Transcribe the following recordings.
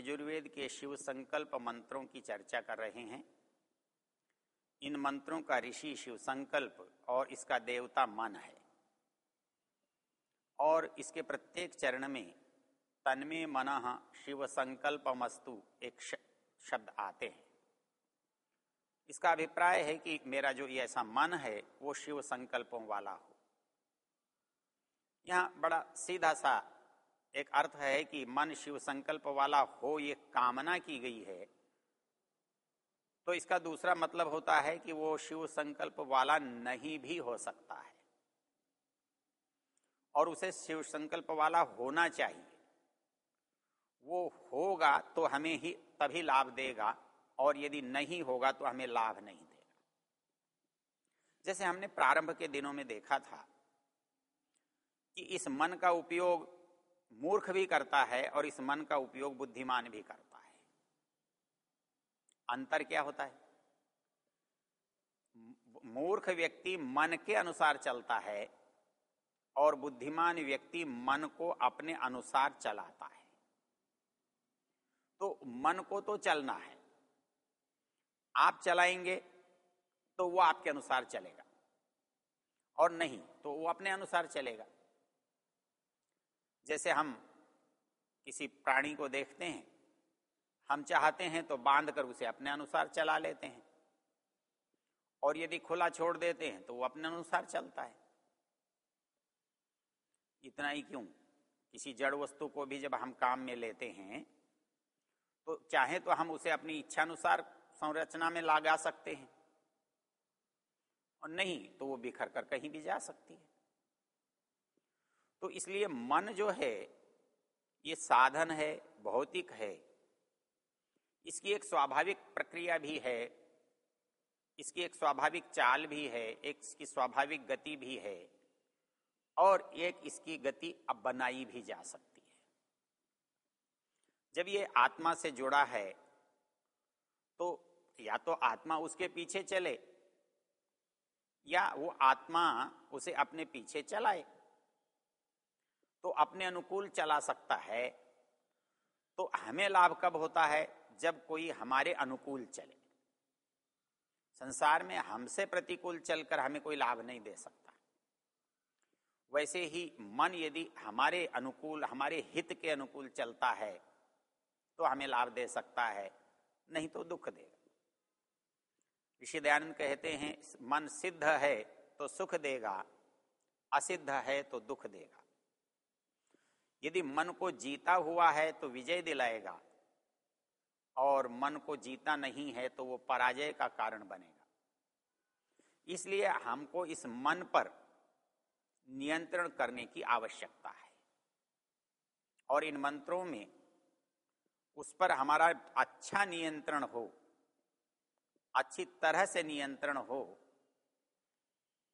यजुर्वेद के शिव संकल्प मंत्रों की चर्चा कर रहे हैं। इन मंत्रों का ऋषि शिव संकल्प और इसका देवता मन है। और इसके प्रत्येक चरण में तन्मे मन शिव संकल्प मस्तु एक शब्द आते हैं। इसका अभिप्राय है कि मेरा जो ये ऐसा मन है, वो शिव संकल्पों वाला हो। यहाँ बड़ा सीधा सा एक अर्थ है कि मन शिव संकल्प वाला हो, ये कामना की गई है। तो इसका दूसरा मतलब होता है कि वो शिव संकल्प वाला नहीं भी हो सकता है। और उसे शिव संकल्प वाला होना चाहिए। वो होगा तो हमें ही तभी लाभ देगा, और यदि नहीं होगा तो हमें लाभ नहीं देगा। जैसे हमने प्रारंभ के दिनों में देखा था कि इस मन का उपयोग मूर्ख भी करता है और इस मन का उपयोग बुद्धिमान भी करता है। अंतर क्या होता है? मूर्ख व्यक्ति मन के अनुसार चलता है और बुद्धिमान व्यक्ति मन को अपने अनुसार चलाता है। तो मन को तो चलना है। आप चलाएँगे तो वो आपके अनुसार चलेगा। और नहीं तो वो अपने अनुसार चलेगा। जैसे हम किसी प्राणी को देखते हैं, हम चाहते हैं तो बाँध कर उसे अपने अनुसार चला लेते हैं। और यदि खुला छोड़ देते हैं तो वो अपने अनुसार चलता है। इतना ही क्यों? किसी जड़ वस्तु को भी जब हम काम में लेते हैं तो चाहे तो हम उसे अपनी इच्छानुसार संरचना में लगा सकते हैं। और नहीं तो वो बिखर कर कहीं भी जा सकती है। तो इसलिए मन जो है, ये साधन है, भौतिक है। इसकी एक स्वाभाविक प्रक्रिया भी है, इसकी एक स्वाभाविक चाल भी है, एक इसकी स्वाभाविक गति भी है, और एक इसकी गति अब बनाई भी जा सकती है। जब ये आत्मा से जुड़ा है तो या तो आत्मा उसके पीछे चले, या वो आत्मा उसे अपने पीछे चलाए। तो अपने अनुकूल चला सकता है। तो हमें लाभ कब होता है? जब कोई हमारे अनुकूल चले। संसार में हमसे प्रतिकूल चलकर हमें कोई लाभ नहीं दे सकता। वैसे ही मन यदि हमारे अनुकूल, हमारे हित के अनुकूल चलता है तो हमें लाभ दे सकता है, नहीं तो दुख देगा ऋषि दयानंद कहते हैं, मन सिद्ध है तो सुख देगा, असिद्ध है तो दुख देगा। यदि मन को जीता हुआ है तो विजय दिलाएगा और मन को जीता नहीं है तो वो पराजय का कारण बनेगा। इसलिए हमको इस मन पर नियंत्रण करने की आवश्यकता है। और इन मंत्रों में उस पर हमारा अच्छा नियंत्रण हो, अच्छी तरह से नियंत्रण हो,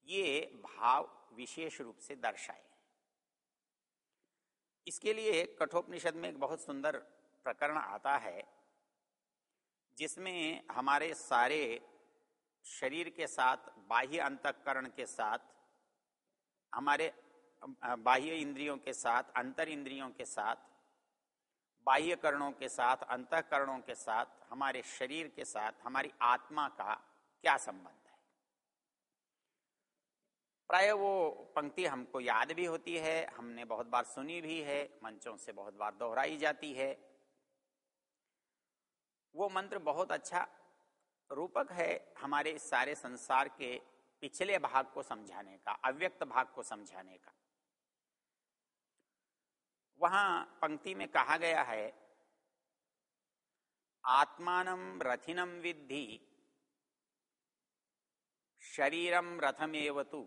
ये भाव विशेष रूप से दर्शाए। इसके लिए कठोपनिषद में एक बहुत सुंदर प्रकरण आता है, जिसमें हमारे सारे शरीर के साथ, बाह्य अंतकरण के साथ, हमारे बाह्य इंद्रियों के साथ, अंतर इंद्रियों के साथ, बाह्य करणों के साथ, अंतकरणों के साथ, हमारे शरीर के साथ, हमारी आत्मा का क्या संबंध? प्राय वो पंक्ति हमको याद भी होती है, हमने बहुत बार सुनी भी है, मंचों से बहुत बार दोहराई जाती है। वो मंत्र बहुत अच्छा रूपक है हमारे सारे संसार के पिछले भाग को समझाने का, अव्यक्त भाग को समझाने का। वहाँ पंक्ति में कहा गया है, आत्मान रथिनम विद्धि शरीरम रथमेव तु।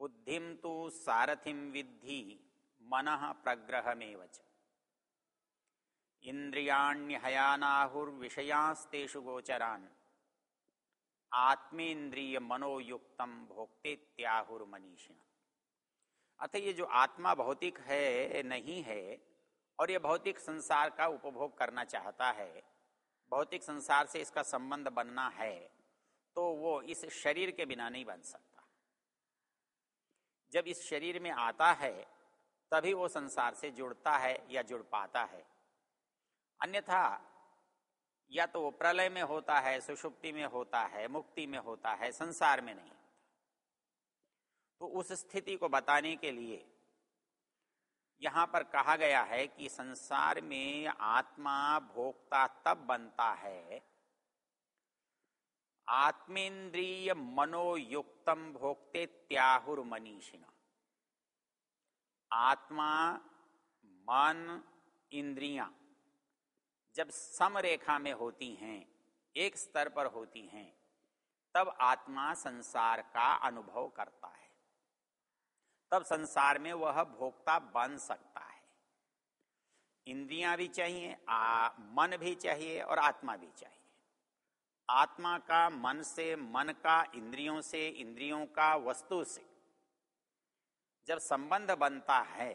बुद्धिम तो सारथिम विद्धि, मन प्रग्रहमेव इंद्रियाण्यहयानाहुर्विषयांस्तेषु गोचरान् आत्मेन्द्रिय मनोयुक्तम भोक्ते त्याहुर्मनीषिण अतः ये जो आत्मा भौतिक है, नहीं है, और ये भौतिक संसार का उपभोग करना चाहता है, भौतिक संसार से इसका संबंध बनना है तो वो इस शरीर के बिना नहीं बन सकता। जब इस शरीर में आता है, तभी वो संसार से जुड़ता है या जुड़ पाता है। अन्यथा, या तो वो प्रलय में होता है, सुषुप्ति में होता है, मुक्ति में होता है, संसार में नहीं। तो उस स्थिति को बताने के लिए यहाँ पर कहा गया है कि संसार में आत्मा भोक्ता तब बनता है आत्मेन्द्रिय मनोयुक्तम भोक्ते त्याहुर मनीषिण आत्मा मन इंद्रियाँ जब समरेखा में होती हैं एक स्तर पर होती हैं तब आत्मा संसार का अनुभव करता है। तब संसार में वह भोक्ता बन सकता है। इंद्रियाँ भी चाहिए आ, मन भी चाहिए और आत्मा भी चाहिए। आत्मा का मन से, मन का, इंद्रियों से, इंद्रियों का, वस्तु से। जब संबंध बनता है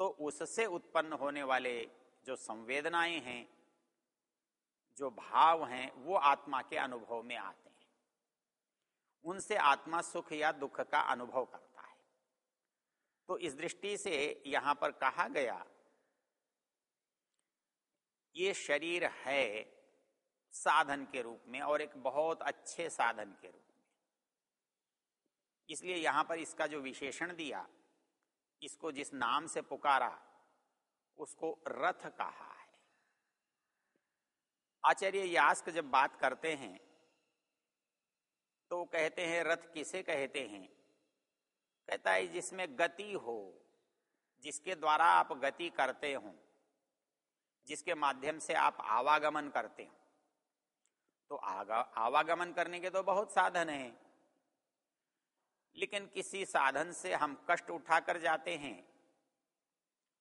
तो उससे उत्पन्न होने वाले जो संवेदनाएँ हैं, जो भाव हैं, वो आत्मा के अनुभव में आते हैं। उनसे आत्मा सुख या दुख का अनुभव करता है। तो इस दृष्टि से यहाँ पर कहा गया, ये शरीर है साधन के रूप में और एक बहुत अच्छे साधन के रूप में। इसलिए यहाँ पर इसका जो विशेषण दिया, इसको जिस नाम से पुकारा, उसको रथ कहा है। आचार्य यास्क जब बात करते हैं तो कहते हैं, रथ किसे कहते हैं? कहता है, जिसमें गति हो, जिसके द्वारा आप गति करते हो, जिसके माध्यम से आप आवागमन करते हो। तो आवागमन करने के तो बहुत साधन हैं। लेकिन किसी साधन से हम कष्ट उठाकर जाते हैं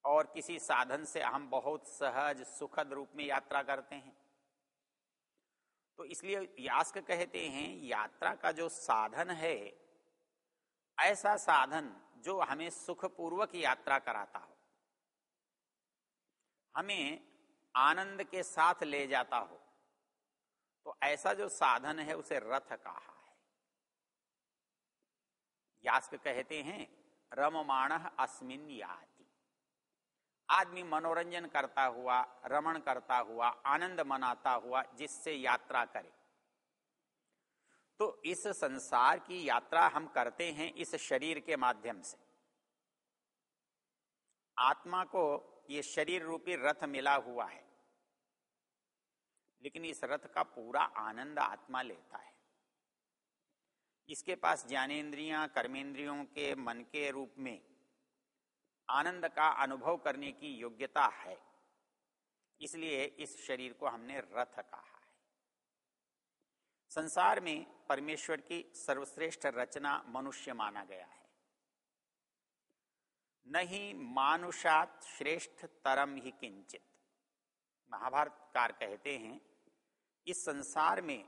और किसी साधन से हम बहुत सहज, सुखद रूप में यात्रा करते हैं। तो इसलिए यास्क कहते हैं, यात्रा का जो साधन है, ऐसा साधन जो हमें सुखपूर्वक यात्रा कराता हो, हमें आनंद के साथ ले जाता हो। तो ऐसा जो साधन है उसे रथ कहा है। यास्क कहते हैं रममाण अस्मिन याद आदमी मनोरंजन करता हुआ, रमण करता हुआ, आनंद मनाता हुआ जिससे यात्रा करे। तो इस संसार की यात्रा हम करते हैं इस शरीर के माध्यम से। आत्मा को ये शरीर रूपी रथ मिला हुआ है। लेकिन इस रथ का पूरा आनंद आत्मा लेता है। इसके पास ज्ञानेन्द्रियाँ, कर्मेंद्रियों के मन के रूप में आनंद का अनुभव करने की योग्यता है। इसलिए इस शरीर को हमने रथ कहा है। संसार में परमेश्वर की सर्वश्रेष्ठ रचना मनुष्य माना गया है। नहीं मानुषात श्रेष्ठ तरम ही किंचित। महाभारतकार कहते हैं इस संसार में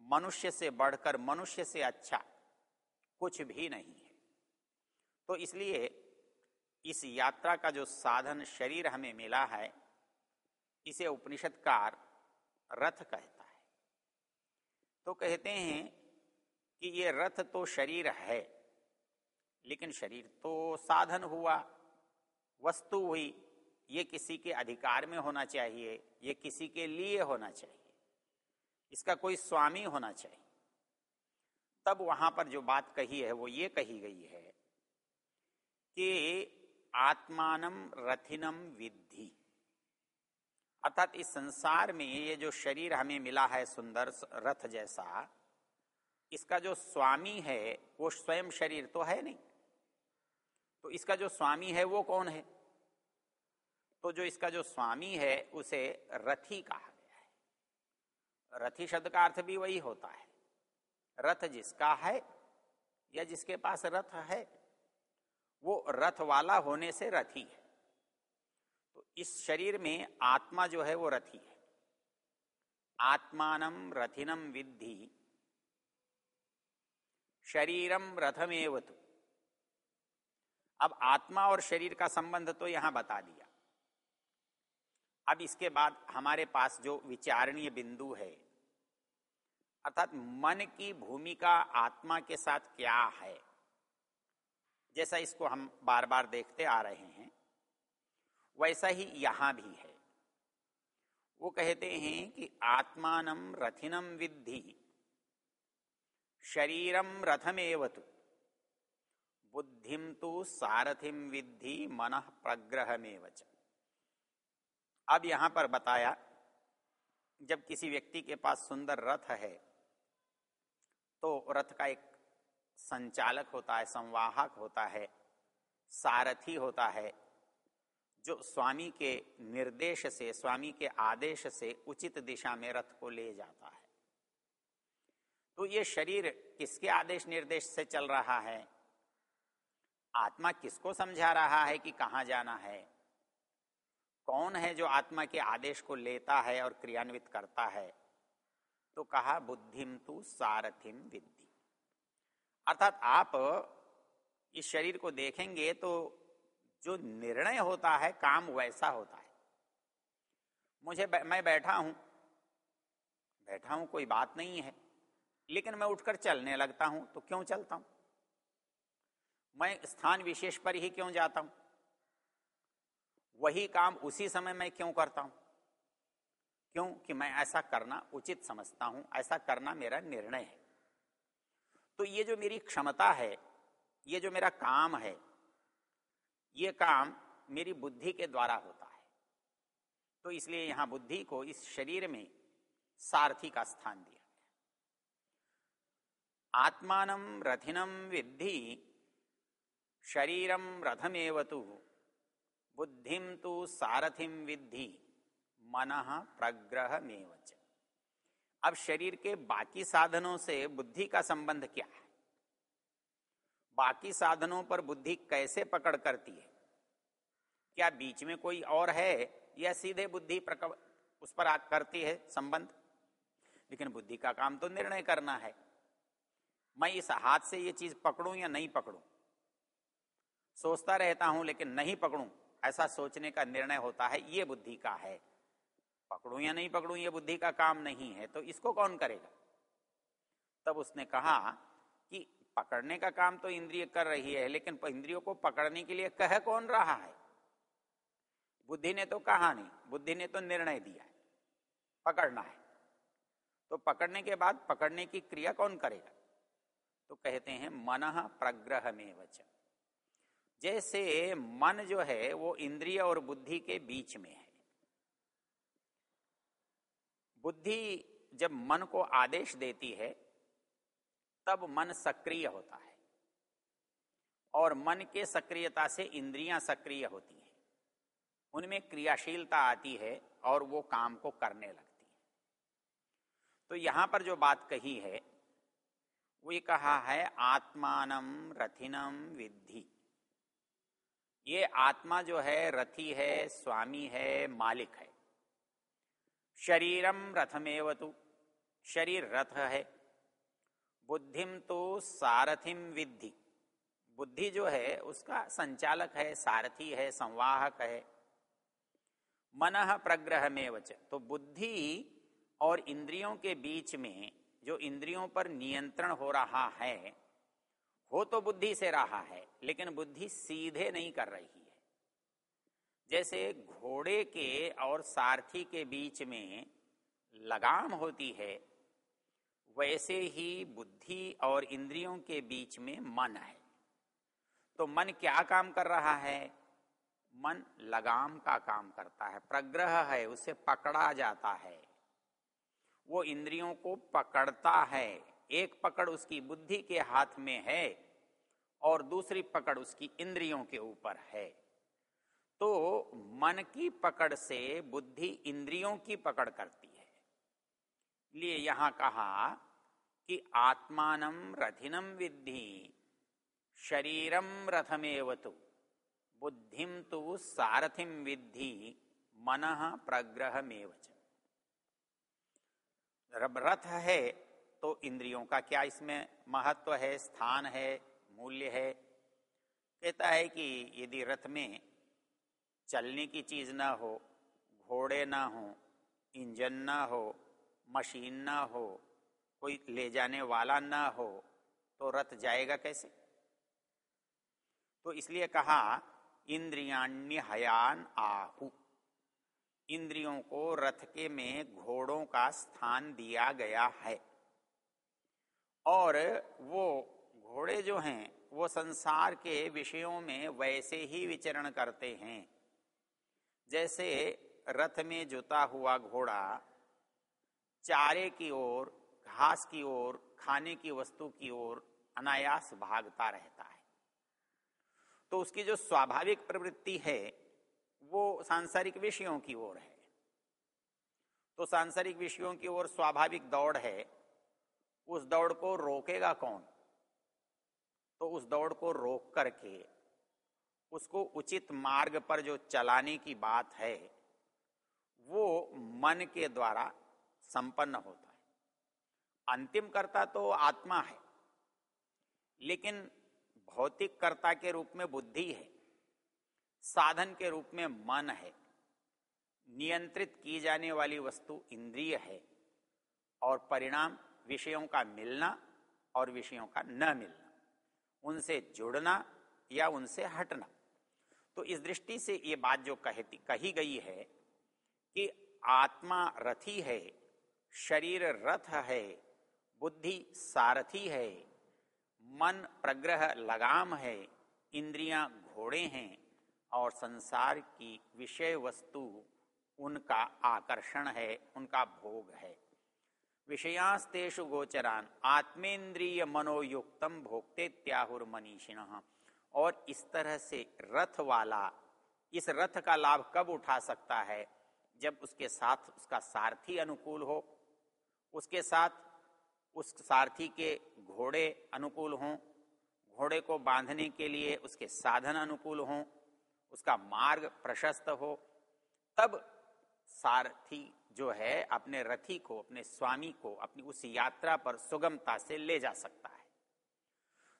मनुष्य से बढ़कर मनुष्य से अच्छा कुछ भी नहीं है। तो इसलिए इस यात्रा का जो साधन शरीर हमें मिला है, इसे उपनिषदकार रथ कहता है। तो कहते हैं कि ये रथ तो शरीर है, लेकिन शरीर तो साधन हुआ, वस्तु हुई, ये किसी के अधिकार में होना चाहिए, ये किसी के लिए होना चाहिए। इसका कोई स्वामी होना चाहिए। तब वहाँ पर जो बात कही है, वो ये कही गई है कि आत्मान रथिनम विद्धि। अर्थात इस संसार में ये जो शरीर हमें मिला है सुंदर रथ जैसा, इसका जो स्वामी है, वो स्वयं शरीर तो है नहीं। तो इसका जो स्वामी है, वो कौन है? तो जो इसका जो स्वामी है, उसे रथी कहा रथी शब्द का अर्थ भी वही होता है। रथ जिसका है या जिसके पास रथ है, वो रथ वाला होने से रथी है। तो इस शरीर में आत्मा जो है वो रथी है। आत्मानम रथिनम विद्धि शरीरम रथमेव तो अब आत्मा और शरीर का संबंध तो यहाँ बता दिया। अब इसके बाद हमारे पास जो विचारणीय बिंदु है अर्थात मन की भूमिका आत्मा के साथ क्या है? जैसा इसको हम बार बार देखते आ रहे हैं, वैसा ही यहाँ भी है। वो कहते हैं कि आत्मान रथिनम विद्धि शरीरम रथमेव तो बुद्धिम तो सारथिम विद्धि मन प्रग्रहमेव अब यहाँ पर बताया, जब किसी व्यक्ति के पास सुंदर रथ है तो रथ का एक संचालक होता है, संवाहक होता है, सारथी होता है, जो स्वामी के निर्देश से, स्वामी के आदेश से उचित दिशा में रथ को ले जाता है। तो ये शरीर किसके आदेश निर्देश से चल रहा है? आत्मा किसको समझा रहा है कि कहाँ जाना है? कौन है जो आत्मा के आदेश को लेता है और क्रियान्वित करता है? तो कहा बुद्धिम तु सारथिम विद्धि। अर्थात आप इस शरीर को देखेंगे तो जो निर्णय होता है, काम वैसा होता है। मुझे मैं बैठा हूँ बैठा हूँ कोई बात नहीं है, लेकिन मैं उठकर चलने लगता हूँ तो क्यों चलता हूँ? मैं स्थान विशेष पर ही क्यों जाता हूँ? वही काम उसी समय मैं क्यों करता हूँ? क्यों? कि मैं ऐसा करना उचित समझता हूँ, ऐसा करना मेरा निर्णय है। तो ये जो मेरी क्षमता है, ये जो मेरा काम है, ये काम मेरी बुद्धि के द्वारा होता है। तो इसलिए यहाँ बुद्धि को इस शरीर में सारथी का स्थान दिया गया। आत्मान रथिनम विद्धि शरीरम रथमेव तु बुद्धिम तो सारथिम विद्धि। मन प्रग्रह अब शरीर के बाकी साधनों से बुद्धि का संबंध क्या है? बाकी साधनों पर बुद्धि कैसे पकड़ करती है? क्या बीच में कोई और है या सीधे बुद्धि उस पर आ, करती है संबंध? लेकिन बुद्धि का काम तो निर्णय करना है। मैं इस हाथ से ये चीज़ पकड़ूं या नहीं पकड़ूं? सोचता रहता हूँ लेकिन नहीं पकड़ूं। ऐसा सोचने का निर्णय होता है, ये बुद्धि का है। पकड़ूं या नहीं पकड़ू, ये बुद्धि का काम नहीं है तो इसको कौन करेगा? तब उसने कहा कि पकड़ने का काम तो इंद्रिय कर रही है, लेकिन इंद्रियों को पकड़ने के लिए कह कौन रहा है? बुद्धि ने तो कहा नहीं, बुद्धि ने तो निर्णय दिया है, पकड़ना है। तो पकड़ने के बाद पकड़ने की क्रिया कौन करेगा? तो कहते हैं, मन प्रग्रह में वचन जैसे मन जो है, वो इंद्रिय और बुद्धि के बीच में है। बुद्धि जब मन को आदेश देती है, तब मन सक्रिय होता है। और मन के सक्रियता से इंद्रियाँ सक्रिय होती हैं। उनमें क्रियाशीलता आती है और वो काम को करने लगती है। तो यहाँ पर जो बात कही है, वो ये कहा है आत्मानम रथिनम विद्धि। ये आत्मा जो है, रथी है, स्वामी है, मालिक है। शरीरम रथमेव तु। शरीर रथ है। बुद्धिम तो सारथिम विद्धि। बुद्धि जो है, उसका संचालक है, सारथी है, संवाहक है। मन प्रग्रह में वच तो बुद्धि और इंद्रियों के बीच में जो इंद्रियों पर नियंत्रण हो रहा है, हो तो बुद्धि से रहा है, लेकिन बुद्धि सीधे नहीं कर रही। जैसे घोड़े के और सारथी के बीच में लगाम होती है, वैसे ही बुद्धि और इंद्रियों के बीच में मन है। तो मन क्या काम कर रहा है? मन लगाम का काम करता है। प्रग्रह है, उसे पकड़ा जाता है। वो इंद्रियों को पकड़ता है। एक पकड़ उसकी बुद्धि के हाथ में है और दूसरी पकड़ उसकी इंद्रियों के ऊपर है। तो मन की पकड़ से बुद्धि इंद्रियों की पकड़ करती है। लिए यहाँ कहा कि आत्मान रथिनम विद्धि शरीरम रथमेव तो बुद्धिम तो सारथिम विद्धि, मन प्रग्रह रथ है तो इंद्रियों का क्या इसमें महत्व है, स्थान है, मूल्य है? कहता है कि यदि रथ में चलने की चीज़ ना हो, घोड़े ना हो, इंजन ना हो, मशीन ना हो, कोई ले जाने वाला ना हो तो रथ जाएगा कैसे? तो इसलिए कहा, इंद्रियाण्य हयान आहु। इंद्रियों को रथ के में घोड़ों का स्थान दिया गया है। और वो घोड़े जो हैं, वो संसार के विषयों में वैसे ही विचरण करते हैं। जैसे रथ में जुता हुआ घोड़ा चारे की ओर, घास की ओर, खाने की वस्तु की ओर अनायास भागता रहता है। तो उसकी जो स्वाभाविक प्रवृत्ति है, वो सांसारिक विषयों की ओर है। तो सांसारिक विषयों की ओर स्वाभाविक दौड़ है, उस दौड़ को रोकेगा कौन? तो उस दौड़ को रोक करके उसको उचित मार्ग पर जो चलाने की बात है, वो मन के द्वारा संपन्न होता है। अंतिम कर्ता तो आत्मा है, लेकिन भौतिक कर्ता के रूप में बुद्धि है, साधन के रूप में मन है, नियंत्रित की जाने वाली वस्तु इंद्रिय है, और परिणाम विषयों का मिलना और विषयों का न मिलना, उनसे जुड़ना या उनसे हटना। तो इस दृष्टि से ये बात जो कहती, कही गई है कि आत्मा रथी है, शरीर रथ है, बुद्धि सारथी है, मन प्रग्रह लगाम है, इंद्रियाँ घोड़े हैं और संसार की विषय वस्तु उनका आकर्षण है, उनका भोग है। विषयास्तेषु गोचरान आत्मेन्द्रिय मनोयुक्तम भोक्ते त्याहुर मनीषिण और इस तरह से रथ वाला, इस रथ का लाभ कब उठा सकता है? जब उसके साथ उसका सारथी अनुकूल हो, उसके साथ उस सारथी के घोड़े अनुकूल हों, घोड़े को बांधने के लिए उसके साधन अनुकूल हों, उसका मार्ग प्रशस्त हो, तब सारथी जो है अपने रथी को, अपने स्वामी को, अपनी उस यात्रा पर सुगमता से ले जा सकता है।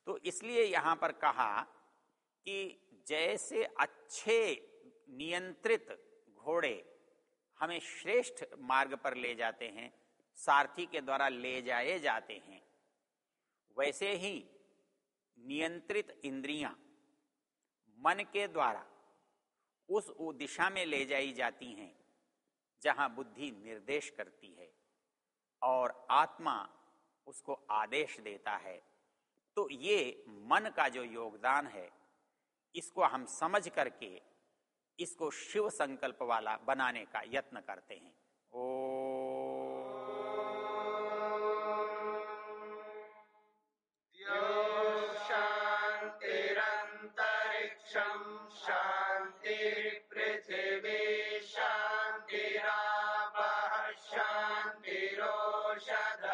तो इसलिए यहाँ पर कहा कि जैसे अच्छे नियंत्रित घोड़े हमें श्रेष्ठ मार्ग पर ले जाते हैं, सारथी के द्वारा ले जाए जाते हैं, वैसे ही नियंत्रित इंद्रियाँ मन के द्वारा उस दिशा में ले जाई जाती हैं, जहाँ बुद्धि निर्देश करती है और आत्मा उसको आदेश देता है। तो ये मन का जो योगदान है इसको हम समझ करके इसको शिव संकल्प वाला बनाने का यत्न करते हैं। ओ। शांति शांतिरेव शांति